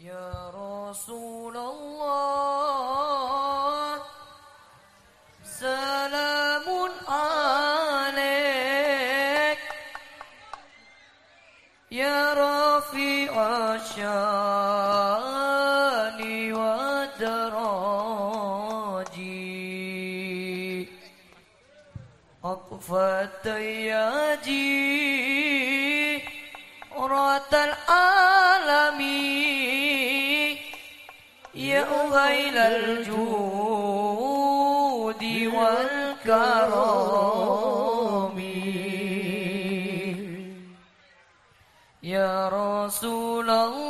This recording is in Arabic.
يا رسول الله سلام عليك. يا رفيع الشان ودراجي. أقفت يا جي رأت الأرض إلى الجود والكرم. يا رسول الله.